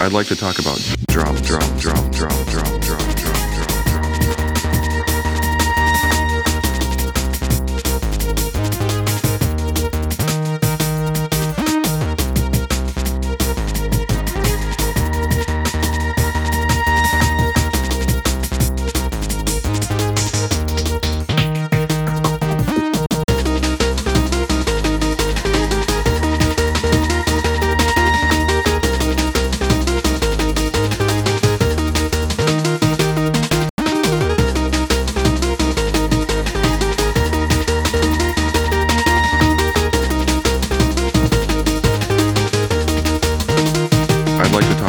I'd like to talk about drum, drum, drum, drum, drum, drum, like the time.